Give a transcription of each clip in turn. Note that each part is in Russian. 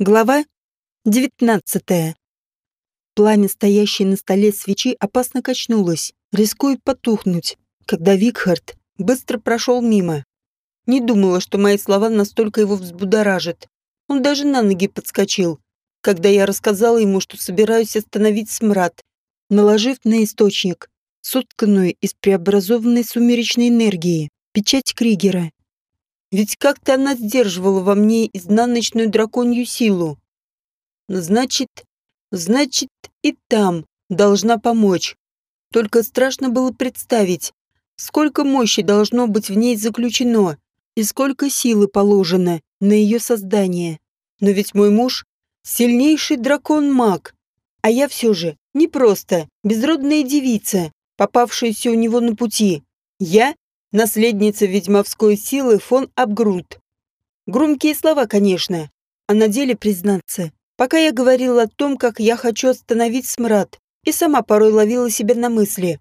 Глава 19. Пламя, стоящее на столе свечи, опасно качнулось, рискуя потухнуть, когда Викхард быстро прошел мимо. Не думала, что мои слова настолько его взбудоражат. Он даже на ноги подскочил, когда я рассказала ему, что собираюсь остановить смрад, наложив на источник, сотканную из преобразованной сумеречной энергии, печать Кригера. Ведь как-то она сдерживала во мне изнаночную драконью силу. Значит, значит, и там должна помочь. Только страшно было представить, сколько мощи должно быть в ней заключено и сколько силы положено на ее создание. Но ведь мой муж — сильнейший дракон-маг, а я все же не просто безродная девица, попавшаяся у него на пути. Я Наследница ведьмовской силы фон Абгрут. Громкие слова, конечно, а на деле признаться. Пока я говорила о том, как я хочу остановить смрад, и сама порой ловила себя на мысли,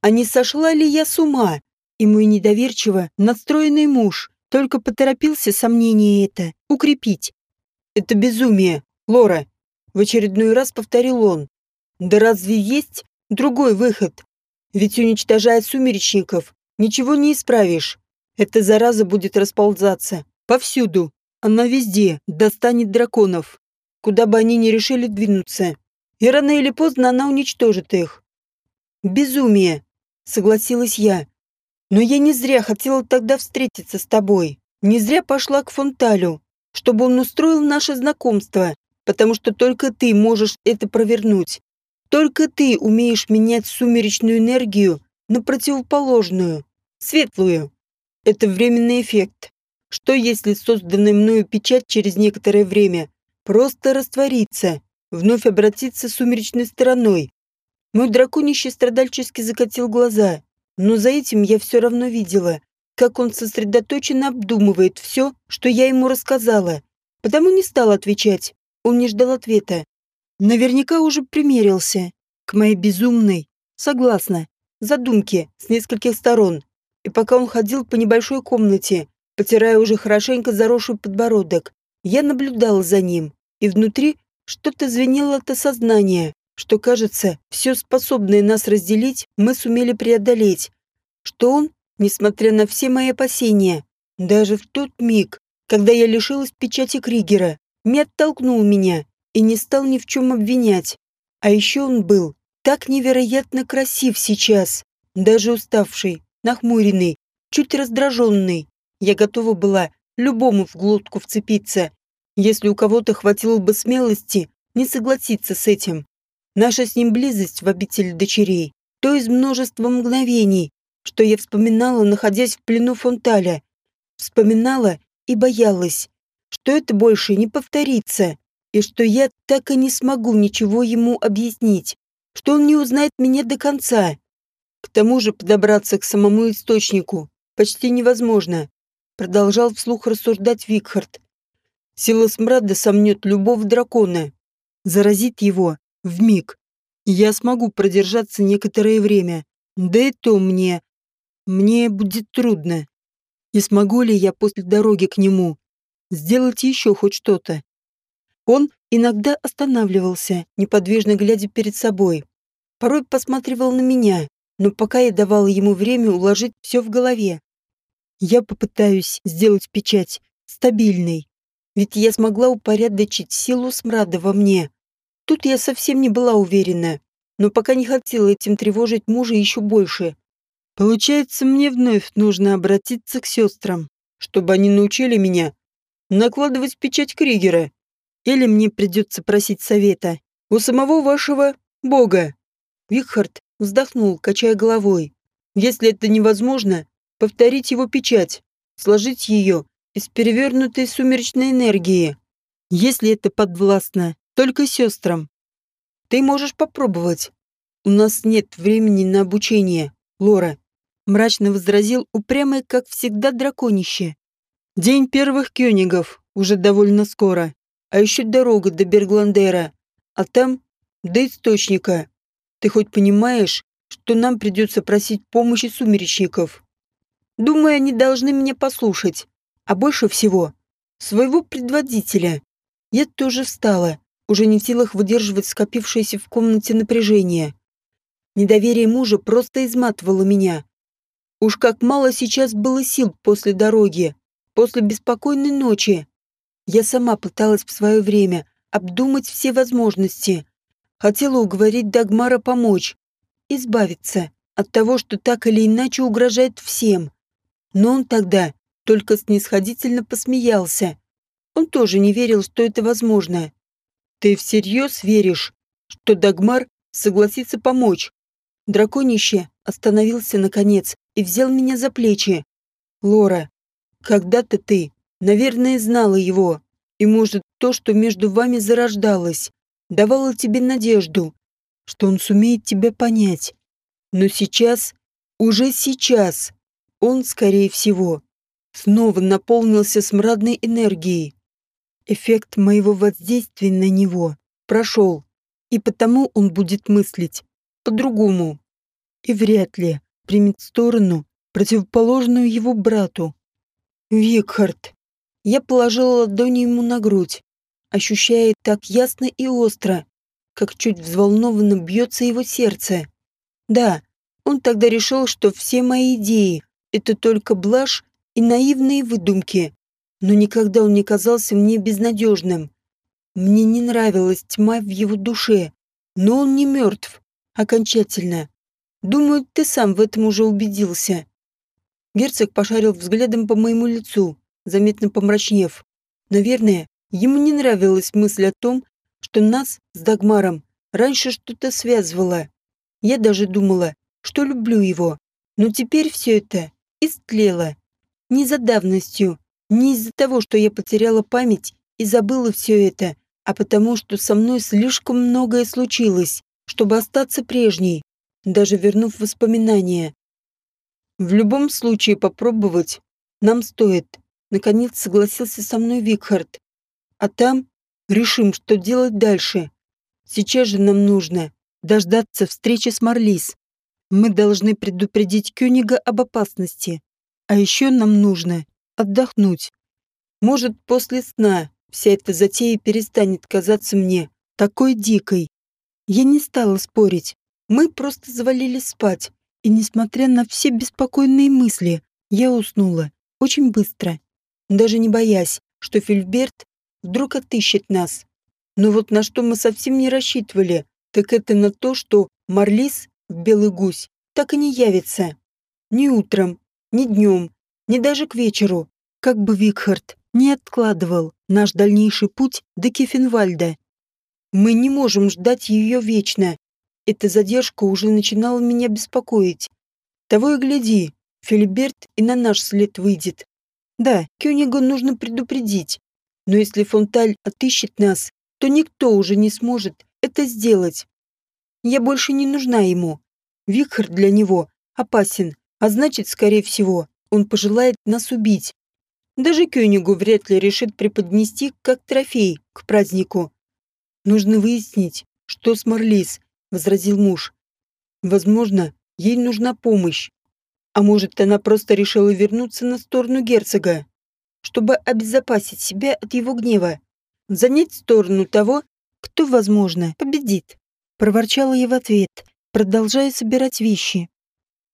а не сошла ли я с ума? И мой недоверчиво настроенный муж только поторопился сомнение это укрепить. Это безумие, Лора, в очередной раз повторил он. Да разве есть другой выход? Ведь уничтожая сумеречников, Ничего не исправишь. Эта зараза будет расползаться. Повсюду. Она везде достанет драконов. Куда бы они ни решили двинуться. И рано или поздно она уничтожит их. Безумие, согласилась я. Но я не зря хотела тогда встретиться с тобой. Не зря пошла к Фонталю, чтобы он устроил наше знакомство, потому что только ты можешь это провернуть. Только ты умеешь менять сумеречную энергию на противоположную светлую. Это временный эффект. Что если созданная мною печать через некоторое время просто растворится, вновь обратится сумеречной стороной? Мой драконище страдальчески закатил глаза, но за этим я все равно видела, как он сосредоточенно обдумывает все, что я ему рассказала. Потому не стал отвечать, он не ждал ответа. Наверняка уже примерился к моей безумной, согласна, задумке с нескольких сторон и пока он ходил по небольшой комнате, потирая уже хорошенько заросший подбородок, я наблюдала за ним, и внутри что-то звенело от осознания, что, кажется, все способное нас разделить мы сумели преодолеть, что он, несмотря на все мои опасения, даже в тот миг, когда я лишилась печати Кригера, не оттолкнул меня и не стал ни в чем обвинять. А еще он был так невероятно красив сейчас, даже уставший, нахмуренный, чуть раздраженный. Я готова была любому в глотку вцепиться, если у кого-то хватило бы смелости не согласиться с этим. Наша с ним близость в обители дочерей, то из множества мгновений, что я вспоминала, находясь в плену Фонталя. Вспоминала и боялась, что это больше не повторится, и что я так и не смогу ничего ему объяснить, что он не узнает меня до конца. К тому же подобраться к самому источнику почти невозможно, продолжал вслух рассуждать Викхард. Сила смрада сомнет любого дракона, заразит его в миг. Я смогу продержаться некоторое время, да и то мне... Мне будет трудно. И смогу ли я после дороги к нему сделать еще хоть что-то? Он иногда останавливался, неподвижно глядя перед собой. Порой посматривал на меня, но пока я давала ему время уложить все в голове. Я попытаюсь сделать печать стабильной, ведь я смогла упорядочить силу смрада во мне. Тут я совсем не была уверена, но пока не хотела этим тревожить мужа еще больше. Получается, мне вновь нужно обратиться к сестрам, чтобы они научили меня накладывать печать Кригера. Или мне придется просить совета у самого вашего бога. Викхард вздохнул, качая головой. Если это невозможно, повторить его печать, сложить ее из перевернутой сумеречной энергии. Если это подвластно только сестрам. Ты можешь попробовать. У нас нет времени на обучение, Лора. Мрачно возразил упрямый, как всегда, драконище. День первых кёнигов уже довольно скоро. А еще дорога до Бергландера. А там до источника. Ты хоть понимаешь, что нам придется просить помощи сумеречников? Думаю, они должны меня послушать, а больше всего своего предводителя. Я тоже встала, уже не в силах выдерживать скопившееся в комнате напряжение. Недоверие мужа просто изматывало меня. Уж как мало сейчас было сил после дороги, после беспокойной ночи. Я сама пыталась в свое время обдумать все возможности. Хотела уговорить Дагмара помочь, избавиться от того, что так или иначе угрожает всем. Но он тогда только снисходительно посмеялся. Он тоже не верил, что это возможно. «Ты всерьез веришь, что Дагмар согласится помочь?» Драконище остановился наконец и взял меня за плечи. «Лора, когда-то ты, наверное, знала его, и, может, то, что между вами зарождалось, давало тебе надежду, что он сумеет тебя понять. Но сейчас, уже сейчас, он, скорее всего, снова наполнился смрадной энергией. Эффект моего воздействия на него прошел, и потому он будет мыслить по-другому. И вряд ли примет сторону, противоположную его брату. Викхард. Я положила ладони ему на грудь, ощущая так ясно и остро, как чуть взволнованно бьется его сердце. Да, он тогда решил, что все мои идеи — это только блажь и наивные выдумки. Но никогда он не казался мне безнадежным. Мне не нравилась тьма в его душе, но он не мертв. Окончательно. Думаю, ты сам в этом уже убедился. Герцог пошарил взглядом по моему лицу, заметно помрачнев. Наверное, ему не нравилась мысль о том, что нас с Дагмаром раньше что-то связывало. Я даже думала, что люблю его. Но теперь все это истлело. Не за давностью, не из-за того, что я потеряла память и забыла все это, а потому что со мной слишком многое случилось, чтобы остаться прежней, даже вернув воспоминания. В любом случае попробовать нам стоит. Наконец согласился со мной Викхард. А там решим, что делать дальше. Сейчас же нам нужно дождаться встречи с Марлис. Мы должны предупредить Кёнига об опасности. А еще нам нужно отдохнуть. Может, после сна вся эта затея перестанет казаться мне такой дикой. Я не стала спорить. Мы просто завалились спать. И несмотря на все беспокойные мысли, я уснула очень быстро, даже не боясь, что Фильберт вдруг отыщет нас. Но вот на что мы совсем не рассчитывали, так это на то, что Марлис белый гусь так и не явится. Ни утром, ни днем, ни даже к вечеру, как бы Викхард не откладывал наш дальнейший путь до Кефенвальда. Мы не можем ждать ее вечно. Эта задержка уже начинала меня беспокоить. Того и гляди, Филиберт и на наш след выйдет. Да, Кёнигу нужно предупредить. Но если Фонталь отыщет нас, то никто уже не сможет это сделать. Я больше не нужна ему. Викхар для него опасен, а значит, скорее всего, он пожелает нас убить. Даже Кёнигу вряд ли решит преподнести как трофей к празднику. Нужно выяснить, что с Марлис, возразил муж. Возможно, ей нужна помощь. А может, она просто решила вернуться на сторону герцога, чтобы обезопасить себя от его гнева, занять сторону того, кто, возможно, победит. Проворчала я в ответ, продолжая собирать вещи.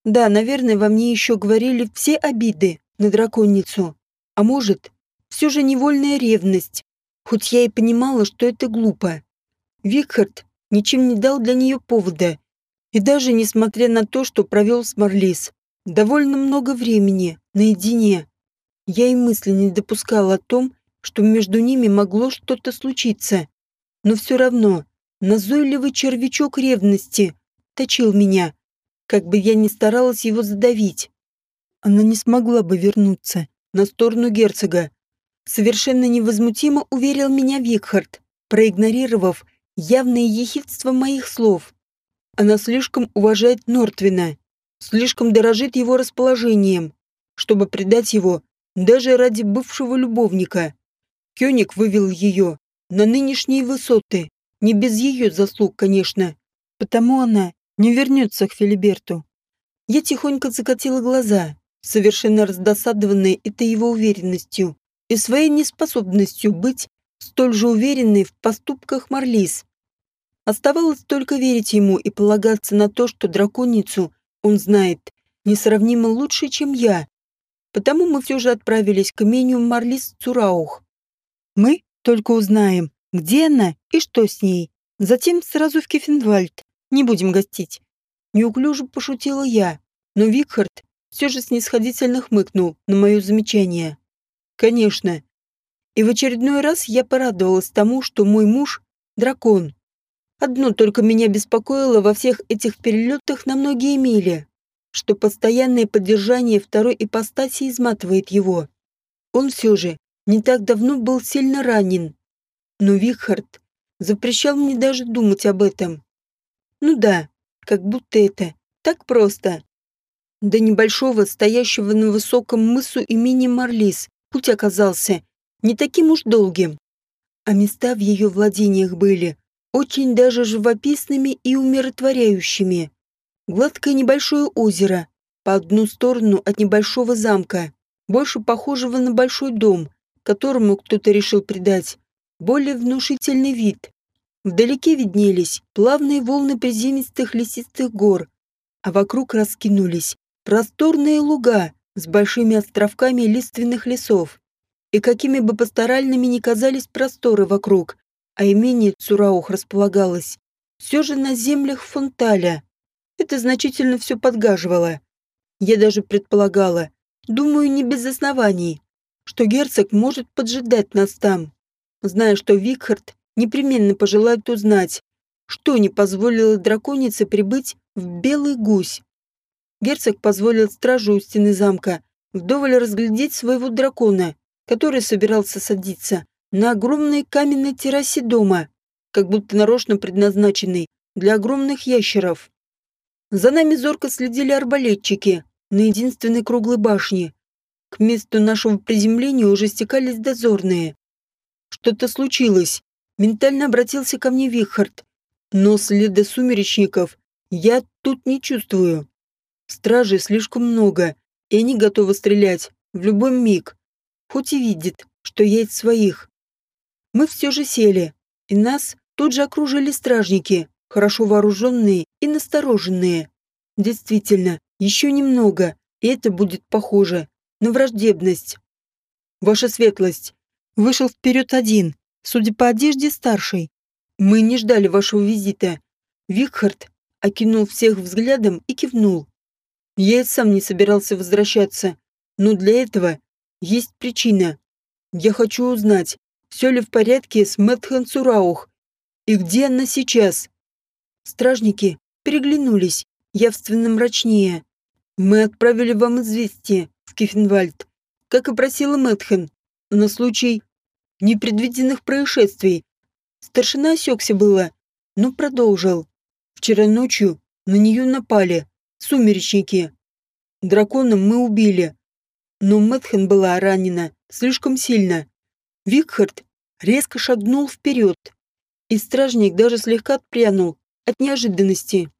Да, наверное, во мне еще говорили все обиды на драконицу. А может, все же невольная ревность, хоть я и понимала, что это глупо. Викхард ничем не дал для нее повода. И даже несмотря на то, что провел с Марлис довольно много времени наедине, я и мысли не допускала о том, что между ними могло что-то случиться. Но все равно назойливый червячок ревности точил меня, как бы я ни старалась его задавить. Она не смогла бы вернуться на сторону герцога. Совершенно невозмутимо уверил меня Викхард, проигнорировав явное ехидство моих слов. Она слишком уважает Нортвина, слишком дорожит его расположением, чтобы предать его даже ради бывшего любовника. Кёник вывел ее на нынешние высоты, не без ее заслуг, конечно. Потому она не вернется к Филиберту. Я тихонько закатила глаза, совершенно раздосадованная этой его уверенностью и своей неспособностью быть столь же уверенный в поступках Марлис. Оставалось только верить ему и полагаться на то, что драконицу он знает несравнимо лучше, чем я. Потому мы все же отправились к имению Марлис Цураух. Мы только узнаем, где она и что с ней. Затем сразу в Кефенвальд. Не будем гостить. Неуклюже пошутила я, но Викхард все же снисходительно хмыкнул на мое замечание. Конечно. И в очередной раз я порадовалась тому, что мой муж — дракон. Одно только меня беспокоило во всех этих перелетах на многие мили, что постоянное поддержание второй ипостаси изматывает его. Он все же не так давно был сильно ранен. Но Викхард запрещал мне даже думать об этом. Ну да, как будто это так просто. До небольшого, стоящего на высоком мысу имени Марлис, путь оказался не таким уж долгим. А места в ее владениях были очень даже живописными и умиротворяющими. Гладкое небольшое озеро по одну сторону от небольшого замка, больше похожего на большой дом, которому кто-то решил придать более внушительный вид. Вдалеке виднелись плавные волны приземистых лесистых гор, а вокруг раскинулись просторные луга с большими островками лиственных лесов. И какими бы пасторальными ни казались просторы вокруг, а имение Цураух располагалось, все же на землях Фонталя. Это значительно все подгаживало. Я даже предполагала, думаю, не без оснований, что герцог может поджидать нас там, зная, что Викхард непременно пожелает узнать, что не позволило драконице прибыть в Белый Гусь. Герцог позволил стражу у стены замка вдоволь разглядеть своего дракона, который собирался садиться на огромной каменной террасе дома, как будто нарочно предназначенной для огромных ящеров. За нами зорко следили арбалетчики на единственной круглой башне. К месту нашего приземления уже стекались дозорные. Что-то случилось. Ментально обратился ко мне Вихард. Но следа сумеречников я тут не чувствую. Стражей слишком много, и они готовы стрелять в любой миг. Хоть и видит, что я из своих. Мы все же сели, и нас тут же окружили стражники, хорошо вооруженные и настороженные. Действительно, еще немного, и это будет похоже на враждебность. Ваша светлость. Вышел вперед один, судя по одежде, старший. Мы не ждали вашего визита. Викхард окинул всех взглядом и кивнул. Я и сам не собирался возвращаться, но для этого есть причина. Я хочу узнать, все ли в порядке с Мэтхан Сураух и где она сейчас. Стражники переглянулись, явственно мрачнее. Мы отправили вам известие в Кифенвальд, как и просила Мэтхан, на случай непредвиденных происшествий. Старшина осекся было, но продолжил. Вчера ночью на нее напали, сумеречники. Дракона мы убили, но Мэтхен была ранена слишком сильно. Викхард резко шагнул вперед, и стражник даже слегка отпрянул от неожиданности.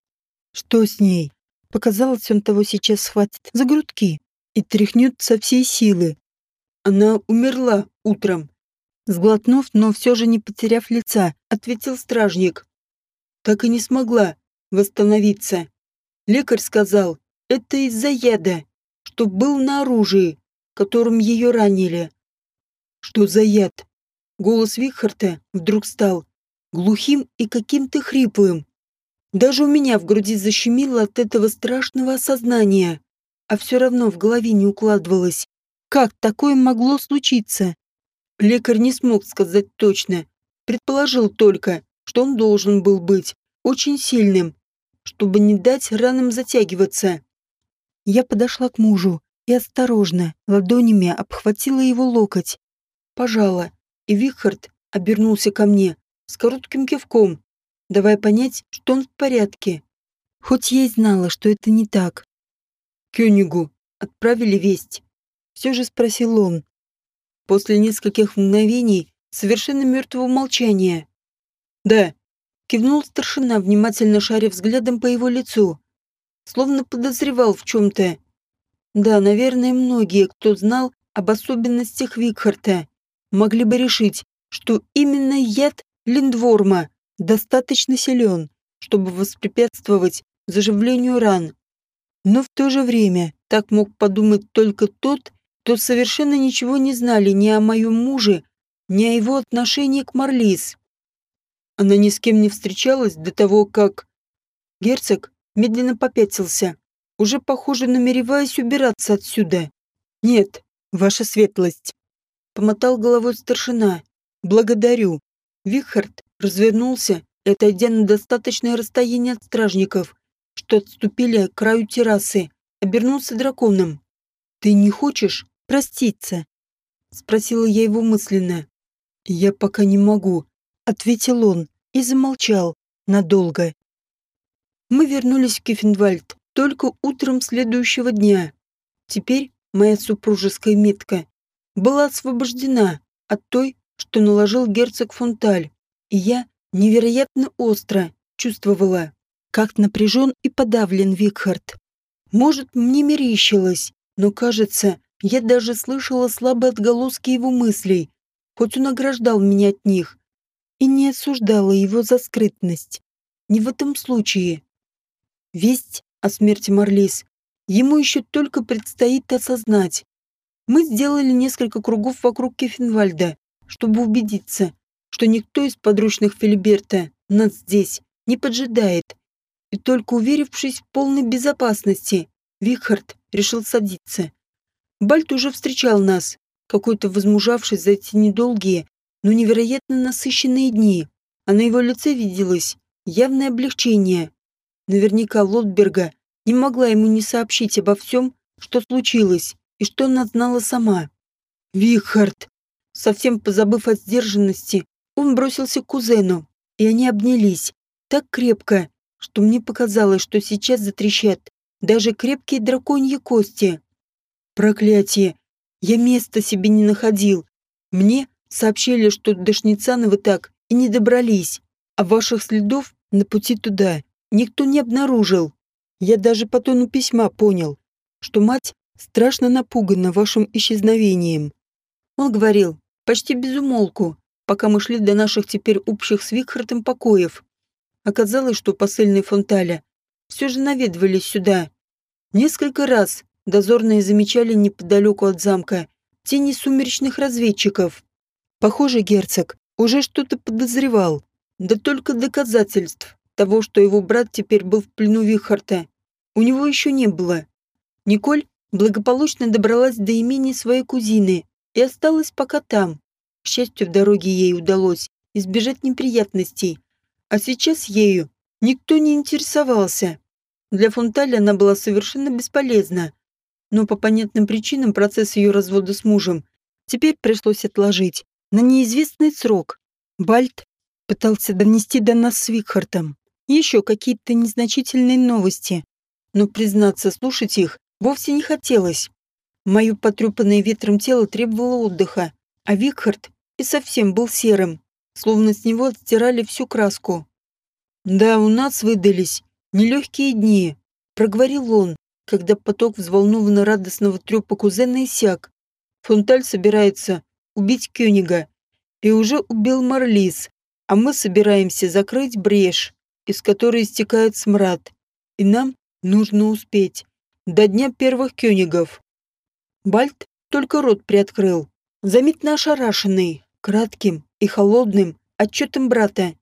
Что с ней? Показалось, он того сейчас схватит за грудки и тряхнет со всей силы. Она умерла утром. Сглотнув, но все же не потеряв лица, ответил стражник. Так и не смогла восстановиться. Лекарь сказал, это из-за яда, что был на оружии, которым ее ранили. Что за яд? Голос Вихарта вдруг стал глухим и каким-то хриплым. Даже у меня в груди защемило от этого страшного осознания, а все равно в голове не укладывалось. Как такое могло случиться? Лекарь не смог сказать точно. Предположил только, что он должен был быть очень сильным, чтобы не дать ранам затягиваться. Я подошла к мужу и осторожно, ладонями обхватила его локоть. Пожала, и Вихард обернулся ко мне с коротким кивком, давая понять, что он в порядке. Хоть я и знала, что это не так. Кёнигу отправили весть. Все же спросил он. После нескольких мгновений совершенно мертвого молчания. Да, Кивнул старшина, внимательно шаря взглядом по его лицу. Словно подозревал в чем-то. Да, наверное, многие, кто знал об особенностях Викхарта, могли бы решить, что именно яд линдворма достаточно силен, чтобы воспрепятствовать заживлению ран. Но в то же время так мог подумать только тот, кто совершенно ничего не знали ни о моем муже, ни о его отношении к Марлис. Она ни с кем не встречалась до того, как... Герцог медленно попятился, уже, похоже, намереваясь убираться отсюда. «Нет, ваша светлость», — помотал головой старшина. «Благодарю». Вихард развернулся и, отойдя на достаточное расстояние от стражников, что отступили к краю террасы, обернулся драконом. «Ты не хочешь проститься?» — спросила я его мысленно. «Я пока не могу», — ответил он и замолчал надолго. Мы вернулись в Кефенвальд только утром следующего дня. Теперь моя супружеская метка была освобождена от той, что наложил герцог Фонталь, и я невероятно остро чувствовала, как напряжен и подавлен Викхард. Может, мне мерещилось, но, кажется, я даже слышала слабые отголоски его мыслей, хоть он ограждал меня от них, и не осуждала его за скрытность. Не в этом случае. Весть о смерти Марлис ему еще только предстоит осознать. Мы сделали несколько кругов вокруг Кефенвальда, чтобы убедиться, что никто из подручных Филиберта нас здесь не поджидает. И только уверившись в полной безопасности, Вихард решил садиться. Бальт уже встречал нас, какой-то возмужавший за эти недолгие, но невероятно насыщенные дни, а на его лице виделось явное облегчение. Наверняка Лотберга не могла ему не сообщить обо всем, что случилось, и что она знала сама. «Вихард!» Совсем позабыв о сдержанности, он бросился к кузену, и они обнялись так крепко, что мне показалось, что сейчас затрещат даже крепкие драконьи кости. Проклятие! Я места себе не находил. Мне сообщили, что до Шницановы так и не добрались, а ваших следов на пути туда никто не обнаружил. Я даже по тону письма понял, что мать страшно напугана вашим исчезновением. Он говорил, почти без умолку, пока мы шли до наших теперь общих с Викхартом покоев. Оказалось, что посыльные Фонталя все же наведывались сюда. Несколько раз дозорные замечали неподалеку от замка тени сумеречных разведчиков. Похоже, герцог уже что-то подозревал, да только доказательств того, что его брат теперь был в плену Вихарта, у него еще не было. Николь благополучно добралась до имени своей кузины и осталась пока там. К счастью, в дороге ей удалось избежать неприятностей, а сейчас ею никто не интересовался. Для Фонталя она была совершенно бесполезна, но по понятным причинам процесс ее развода с мужем теперь пришлось отложить на неизвестный срок. Бальт пытался донести до нас с Викхартом еще какие-то незначительные новости, но, признаться, слушать их вовсе не хотелось. Мое потрепанное ветром тело требовало отдыха, а Викхард и совсем был серым, словно с него отстирали всю краску. «Да, у нас выдались нелегкие дни», — проговорил он, когда поток взволнованно радостного трёпа кузена иссяк. Фонталь собирается убить Кёнига и уже убил Марлис, а мы собираемся закрыть брешь, из которой истекает смрад. И нам нужно успеть до дня первых Кёнигов. Бальт только рот приоткрыл, заметно ошарашенный, кратким и холодным отчетом брата.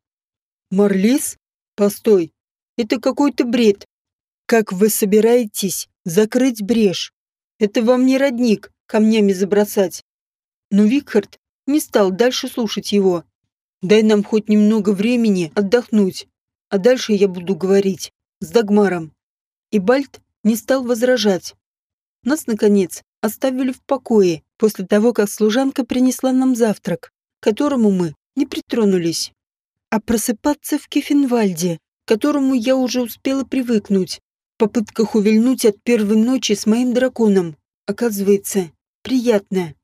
«Марлис? Постой, это какой-то бред. Как вы собираетесь закрыть брешь? Это вам не родник камнями забросать. Но Викхард не стал дальше слушать его. Дай нам хоть немного времени отдохнуть, а дальше я буду говорить с Дагмаром. И Бальт не стал возражать. Нас, наконец, оставили в покое после того, как служанка принесла нам завтрак, к которому мы не притронулись. А просыпаться в Кефенвальде к которому я уже успела привыкнуть, в попытках увильнуть от первой ночи с моим драконом. Оказывается, приятно.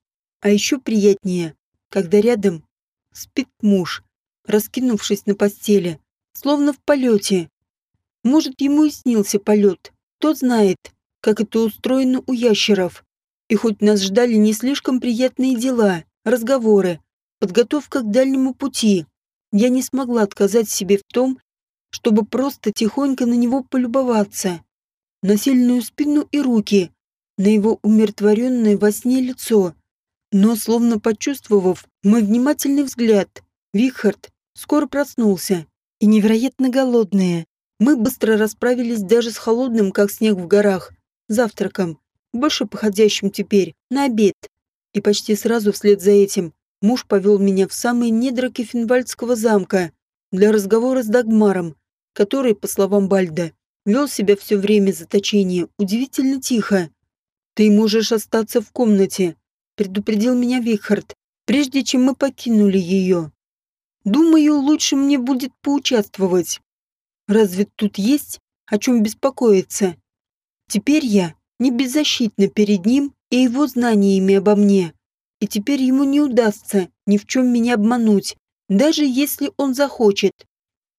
А еще приятнее, когда рядом спит муж, раскинувшись на постели, словно в полете. Может, ему и снился полет. Кто знает, как это устроено у ящеров. И хоть нас ждали не слишком приятные дела, разговоры, подготовка к дальнему пути. Я не смогла отказать себе в том, чтобы просто тихонько на него полюбоваться. На сильную спину и руки, на его умиротворенное во сне лицо. Но, словно почувствовав мой внимательный взгляд, Вихард скоро проснулся и невероятно голодные. Мы быстро расправились даже с холодным, как снег в горах, завтраком, больше походящим теперь на обед. И почти сразу вслед за этим муж повел меня в самые недра Кефенвальдского замка для разговора с Дагмаром, который, по словам Бальда, вел себя все время заточения удивительно тихо. «Ты можешь остаться в комнате», — предупредил меня Вихард, прежде чем мы покинули ее. «Думаю, лучше мне будет поучаствовать. Разве тут есть о чем беспокоиться? Теперь я не беззащитна перед ним и его знаниями обо мне, и теперь ему не удастся ни в чем меня обмануть, даже если он захочет.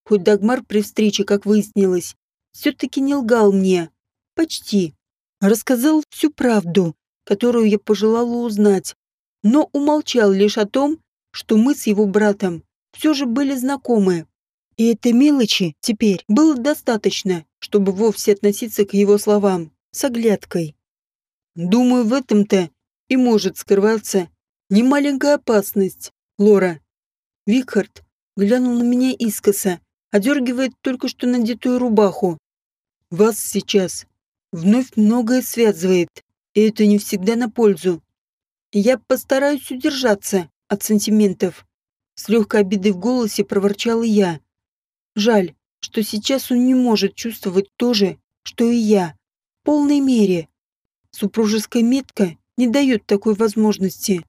Хоть Дагмар при встрече, как выяснилось, все-таки не лгал мне. Почти. Рассказал всю правду, которую я пожелала узнать, но умолчал лишь о том, что мы с его братом все же были знакомы. И этой мелочи теперь было достаточно, чтобы вовсе относиться к его словам с оглядкой. Думаю, в этом-то и может скрываться немаленькая опасность, Лора. Викхард глянул на меня искоса, одергивает только что надетую рубаху. Вас сейчас вновь многое связывает, и это не всегда на пользу. Я постараюсь удержаться от сантиментов. С легкой обидой в голосе проворчала я. Жаль, что сейчас он не может чувствовать то же, что и я. В полной мере. Супружеская метка не дает такой возможности.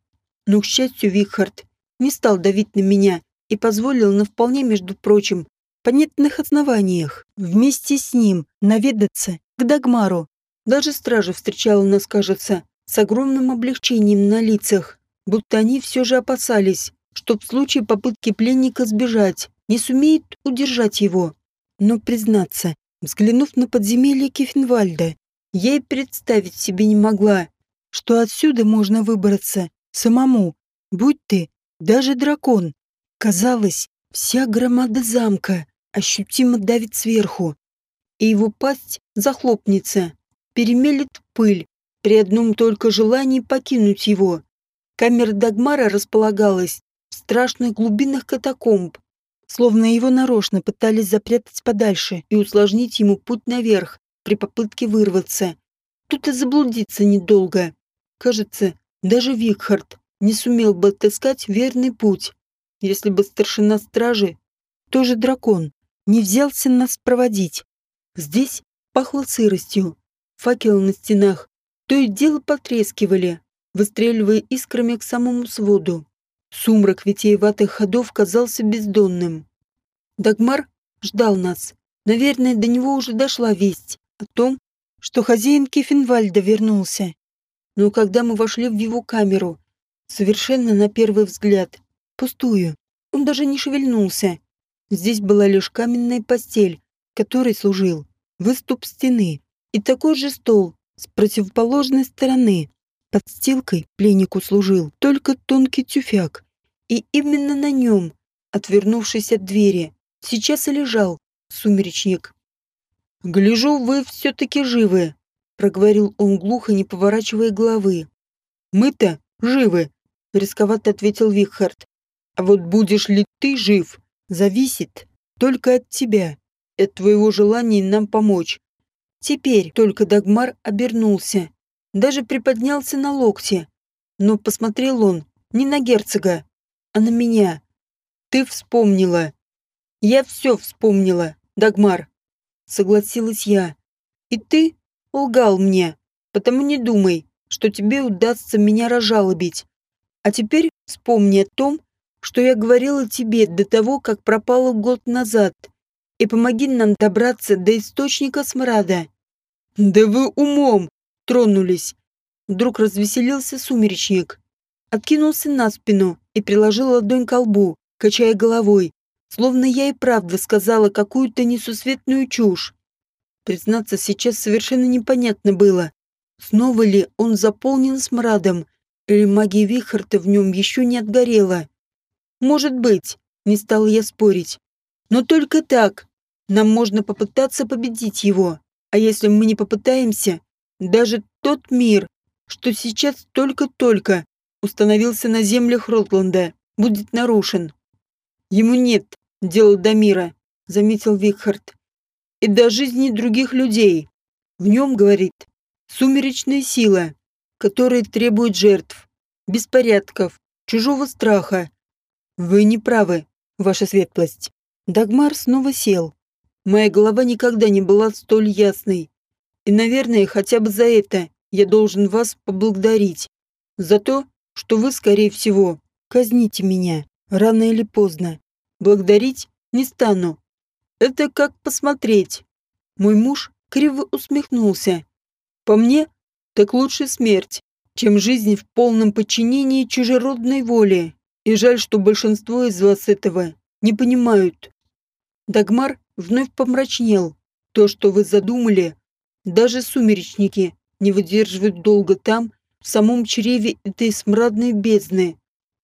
Но, к счастью, Вихард не стал давить на меня и позволил на вполне, между прочим, понятных основаниях вместе с ним наведаться к Дагмару. Даже стража встречала нас, кажется, с огромным облегчением на лицах, будто они все же опасались, что в случае попытки пленника сбежать не сумеет удержать его. Но, признаться, взглянув на подземелье Кефенвальда, я и представить себе не могла, что отсюда можно выбраться самому, будь ты даже дракон. Казалось, вся громада замка ощутимо давит сверху, и его пасть захлопнется, перемелет пыль при одном только желании покинуть его. Камера Дагмара располагалась в страшных глубинах катакомб, словно его нарочно пытались запрятать подальше и усложнить ему путь наверх при попытке вырваться. Тут и заблудиться недолго. Кажется, даже Викхард не сумел бы отыскать верный путь, если бы старшина стражи, тоже дракон, не взялся нас проводить. Здесь пахло сыростью. Факелы на стенах то и дело потрескивали, выстреливая искрами к самому своду. Сумрак витиеватых ходов казался бездонным. Дагмар ждал нас. Наверное, до него уже дошла весть о том, что хозяин Кефенвальда вернулся. Но когда мы вошли в его камеру, совершенно на первый взгляд, пустую, он даже не шевельнулся, Здесь была лишь каменная постель, которой служил выступ стены, и такой же стол с противоположной стороны. Под стилкой пленнику служил только тонкий тюфяк, и именно на нем, отвернувшись от двери, сейчас и лежал сумеречник. «Гляжу, вы все-таки живы», — проговорил он глухо, не поворачивая головы. «Мы-то живы», — рисковато ответил Вихард. «А вот будешь ли ты жив, зависит только от тебя, от твоего желания нам помочь. Теперь только Дагмар обернулся, даже приподнялся на локте, но посмотрел он не на герцога, а на меня. Ты вспомнила. Я все вспомнила, Дагмар, согласилась я. И ты лгал мне, потому не думай, что тебе удастся меня разжалобить. А теперь вспомни о том, что я говорила тебе до того, как пропала год назад, и помоги нам добраться до источника смрада». «Да вы умом!» — тронулись. Вдруг развеселился сумеречник. Откинулся на спину и приложил ладонь к лбу, качая головой, словно я и правда сказала какую-то несусветную чушь. Признаться, сейчас совершенно непонятно было, снова ли он заполнен смрадом, или магия Вихарта в нем еще не отгорела. Может быть, не стал я спорить. Но только так нам можно попытаться победить его. А если мы не попытаемся, даже тот мир, что сейчас только-только установился на землях Ротланда, будет нарушен. Ему нет дела до мира, заметил Викхард. И до жизни других людей. В нем, говорит, сумеречная сила, которая требует жертв, беспорядков, чужого страха. Вы не правы, ваша светлость. Дагмар снова сел. Моя голова никогда не была столь ясной. И, наверное, хотя бы за это я должен вас поблагодарить. За то, что вы, скорее всего, казните меня, рано или поздно. Благодарить не стану. Это как посмотреть. Мой муж криво усмехнулся. По мне, так лучше смерть, чем жизнь в полном подчинении чужеродной воле. И жаль, что большинство из вас этого не понимают. Дагмар вновь помрачнел. То, что вы задумали, даже сумеречники не выдерживают долго там, в самом чреве этой смрадной бездны.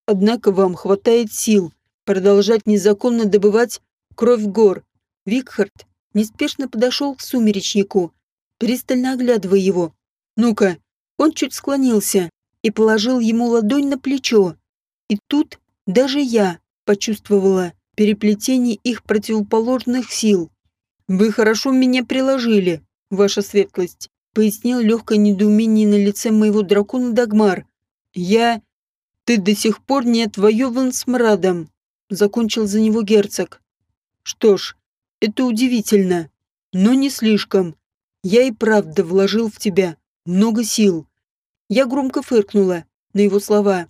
Однако вам хватает сил продолжать незаконно добывать кровь гор. Викхард неспешно подошел к сумеречнику, пристально оглядывая его. «Ну-ка!» Он чуть склонился и положил ему ладонь на плечо. И тут даже я почувствовала переплетение их противоположных сил. «Вы хорошо меня приложили, ваша светлость», пояснил легкое недоумение на лице моего дракона Дагмар. «Я... Ты до сих пор не отвоеван с мрадом», закончил за него герцог. «Что ж, это удивительно, но не слишком. Я и правда вложил в тебя много сил». Я громко фыркнула на его слова.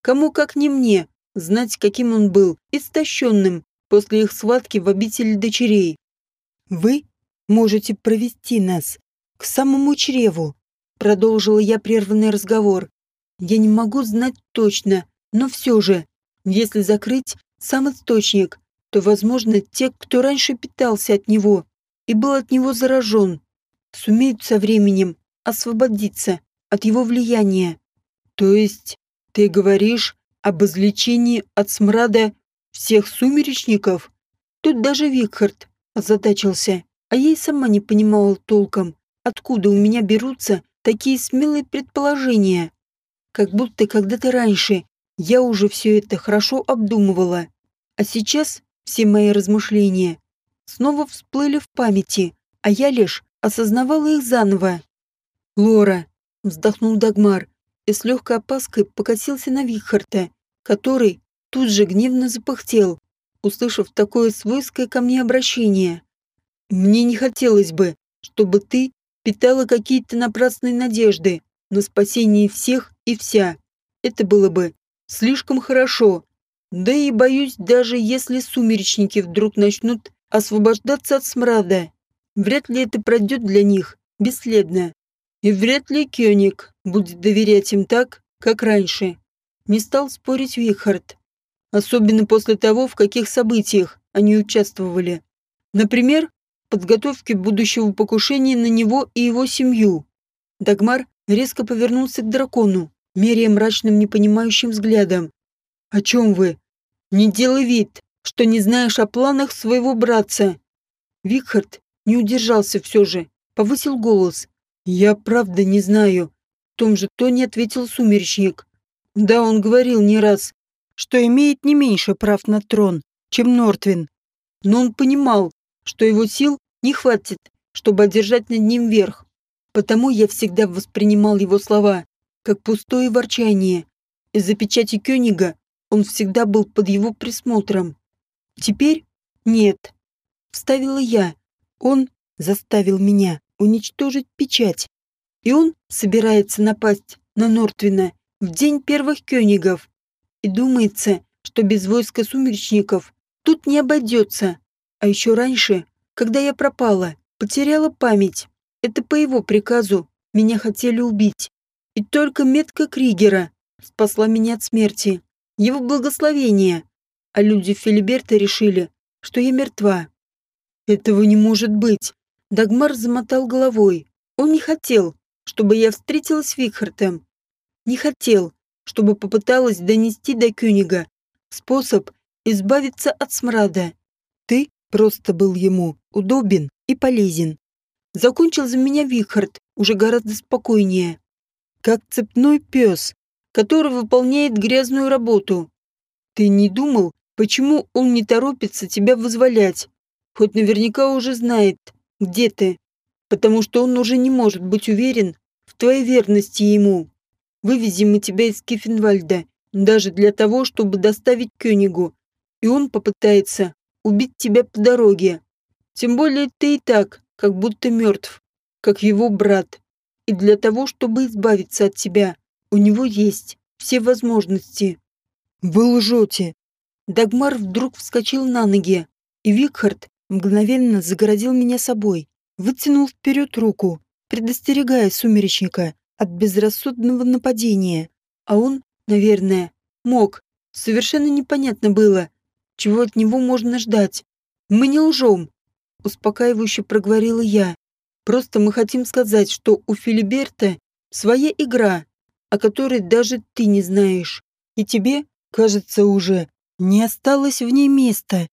Кому как не мне знать, каким он был, истощенным после их схватки в обители дочерей. «Вы можете провести нас к самому чреву», продолжила я прерванный разговор. «Я не могу знать точно, но все же, если закрыть сам источник, то, возможно, те, кто раньше питался от него и был от него заражен, сумеют со временем освободиться от его влияния. То есть, ты говоришь, об излечении от смрада всех сумеречников. Тут даже Викхард озадачился, а я и сама не понимала толком, откуда у меня берутся такие смелые предположения. Как будто когда-то раньше я уже все это хорошо обдумывала, а сейчас все мои размышления снова всплыли в памяти, а я лишь осознавала их заново. «Лора», — вздохнул Дагмар, и с легкой опаской покосился на Вихарта, который тут же гневно запыхтел, услышав такое свойское ко мне обращение. «Мне не хотелось бы, чтобы ты питала какие-то напрасные надежды на спасение всех и вся. Это было бы слишком хорошо. Да и боюсь, даже если сумеречники вдруг начнут освобождаться от смрада, вряд ли это пройдет для них бесследно. И вряд ли Кёник будет доверять им так, как раньше. Не стал спорить Вихард. Особенно после того, в каких событиях они участвовали. Например, в подготовке будущего покушения на него и его семью. Дагмар резко повернулся к дракону, меряя мрачным непонимающим взглядом. «О чем вы? Не делай вид, что не знаешь о планах своего братца». Викхард не удержался все же, повысил голос, «Я правда не знаю», — в том же тоне ответил сумеречник. «Да, он говорил не раз, что имеет не меньше прав на трон, чем Нортвин. Но он понимал, что его сил не хватит, чтобы одержать над ним верх. Потому я всегда воспринимал его слова как пустое ворчание. Из-за печати Кёнига он всегда был под его присмотром. Теперь нет. Вставила я. Он заставил меня уничтожить печать. И он собирается напасть на Нортвина в день первых кёнигов. И думается, что без войска сумеречников тут не обойдется. А еще раньше, когда я пропала, потеряла память. Это по его приказу меня хотели убить. И только метка Кригера спасла меня от смерти. Его благословение. А люди Филиберта решили, что я мертва. Этого не может быть. Дагмар замотал головой. Он не хотел, чтобы я встретилась с Викхартом. Не хотел, чтобы попыталась донести до Кюнига, способ избавиться от смрада. Ты просто был ему удобен и полезен. Закончил за меня Вихард, уже гораздо спокойнее. Как цепной пес, который выполняет грязную работу. Ты не думал, почему он не торопится тебя вызволять? Хоть наверняка уже знает, где ты. Потому что он уже не может быть уверен в твоей верности ему. Вывезем мы тебя из Кифенвальда, даже для того, чтобы доставить Кёнигу. И он попытается убить тебя по дороге. Тем более ты и так, как будто мертв, как его брат. И для того, чтобы избавиться от тебя, у него есть все возможности. Вы лжете. Дагмар вдруг вскочил на ноги, и Викхард мгновенно загородил меня собой, вытянул вперед руку, предостерегая сумеречника от безрассудного нападения. А он, наверное, мог. Совершенно непонятно было, чего от него можно ждать. Мы не лжем, успокаивающе проговорила я. Просто мы хотим сказать, что у Филиберта своя игра, о которой даже ты не знаешь. И тебе, кажется, уже не осталось в ней места.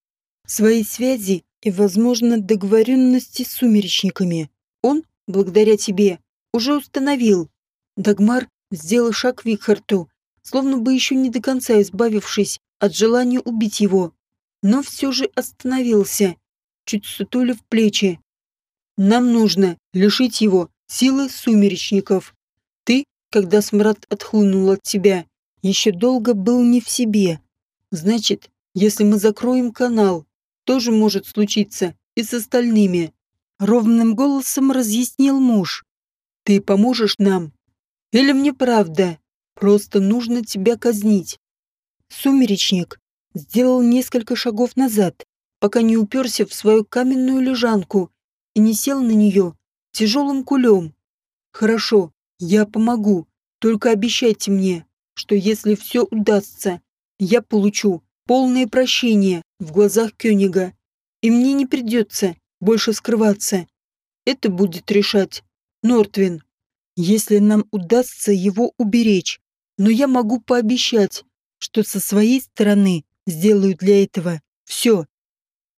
Свои связи и, возможно, договоренности с сумеречниками. Он, благодаря тебе, уже установил. Дагмар сделал шаг к Викхарту, словно бы еще не до конца избавившись от желания убить его, но все же остановился, чуть сутулив плечи. «Нам нужно лишить его силы сумеречников. Когда смрад отхлынул от тебя, еще долго был не в себе. Значит, если мы закроем канал, тоже может случиться и с остальными. Ровным голосом разъяснил муж. Ты поможешь нам? Или мне правда? Просто нужно тебя казнить. Сумеречник сделал несколько шагов назад, пока не уперся в свою каменную лежанку и не сел на нее тяжелым кулем. Хорошо, я помогу, только обещайте мне, что если все удастся, я получу полное прощение в глазах Кёнига, и мне не придется больше скрываться. Это будет решать Нортвин, если нам удастся его уберечь. Но я могу пообещать, что со своей стороны сделаю для этого все.